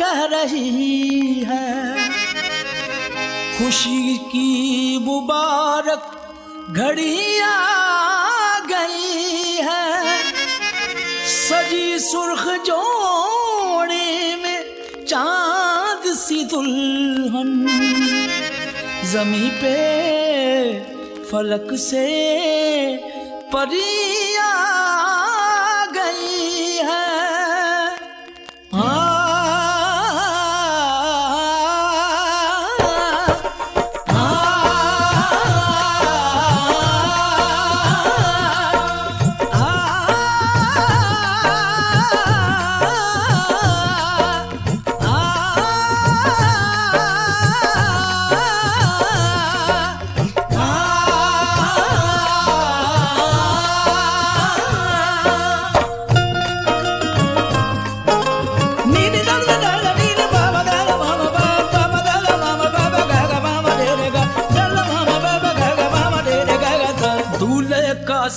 कह रही है। खुशी की मुबारक घड़ी आ गई है। सजी सुर्ख जोड़े में चाँद सी दुल्हन। जमी पे फलक से परिया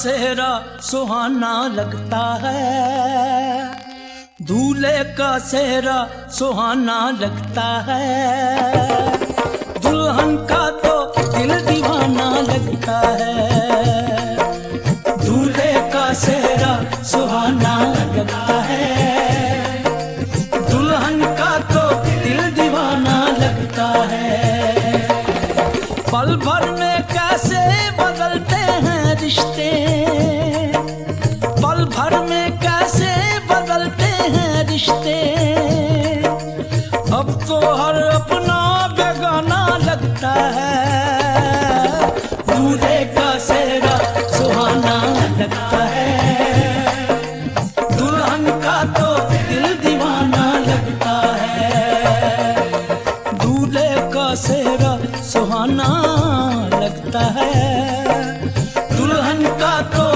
सेहरा सुहाना लगता है। दूल्हे का सेहरा सुहाना लगता है। दुल्हन का तो का तो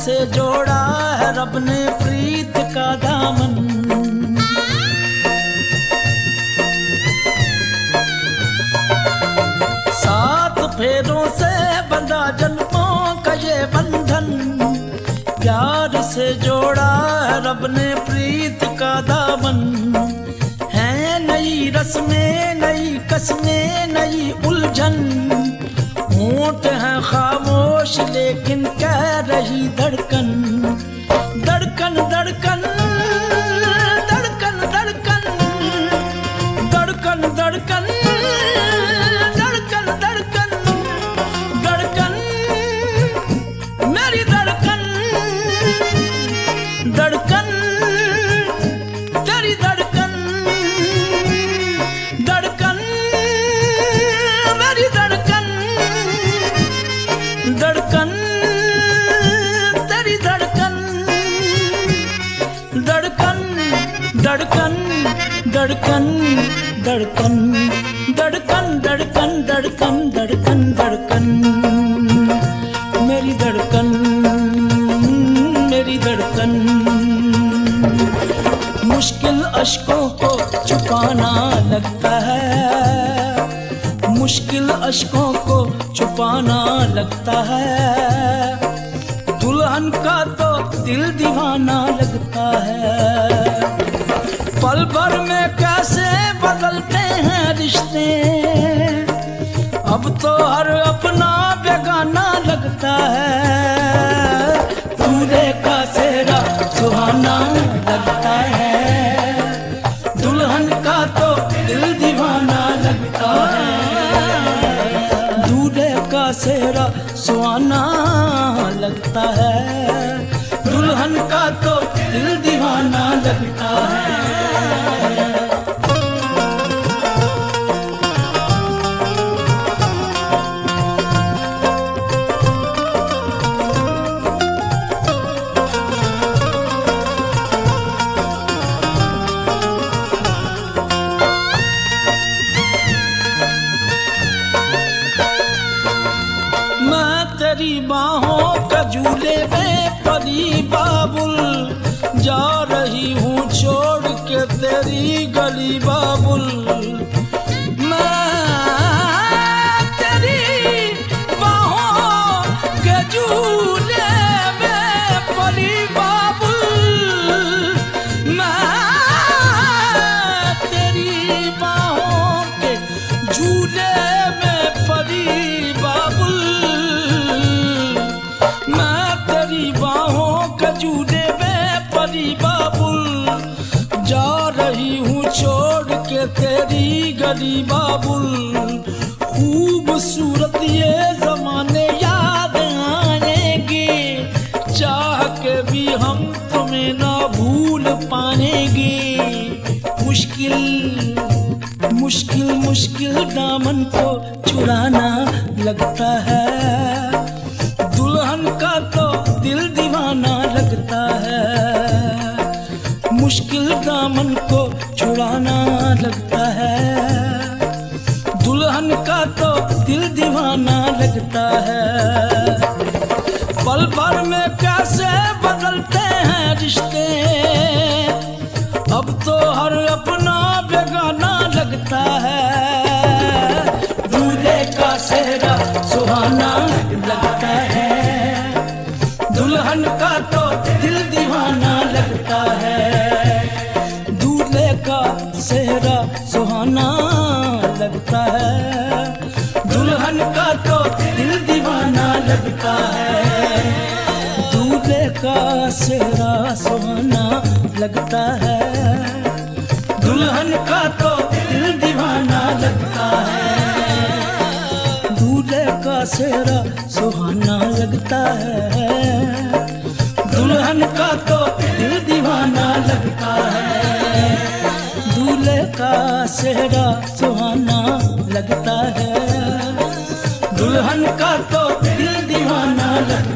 से जोड़ा है रब ने प्रीत का दामन। सात फेरों से बंधा जन्मों का ये बंधन। प्यार से जोड़ा है रब ने प्रीत का दामन। है नई रस्में, नई कसमें, नई उलझन। होंठ है खामोश लेकिन कह रही धड़कन। धड़कन धड़कन धड़कन धड़कन धड़कन धड़कन धड़कन धड़कन। मेरी धड़कन मेरी धड़कन। मुश्किल अशकों को छुपाना लगता है। मुश्किल अशकों को छुपाना लगता है। दुल्हन का तो दिल दीवाना लगता है। पल भर में कैसे बदलते हैं रिश्ते? अब तो हर अपना बेगाना लगता है। दूल्हे का सेरा सुहाना लगता है। दुल्हन का तो दिल दीवाना लगता है। दूल्हे का सेरा सुहाना लगता है। दुल्हन का तो दिल दीवाना लगता है। तेरी बाहों का झूले में परी बाबुल जा तेरी गली बाबुल, खूबसूरत ये जमाने याद आएँगे। चाह के भी हम तुम्हें ना भूल पाएँगे। मुश्किल मुश्किल मुश्किल दामन को छुड़ाना लगता है। दुल्हन का तो दिल दीवाना लगता है। मुश्किल दामन को छुड़ाना लगता है। दुल्हन का तो दिल दीवाना लगता है। पल भर में कैसे बदलते हैं रिश्ते। अब तो हर अपना बेगाना लगता है। दूल्हे का सेहरा सुहाना लगता है। दुल्हन का तो दिल दीवाना लगता है। सेहरा सुहाना लगता है। दुल्हन का तो दिल दीवाना लगता है। दूल्हे का सेहरा सुहाना लगता है। दुल्हन का तो दिल दीवाना लगता है। दूल्हे का सेहरा सुहाना लगता है। दुल्हन का तो दिल दीवाना लगता है। सेहरा सुहाना लगता है। दुल्हन का तो दिल दीवाना लगता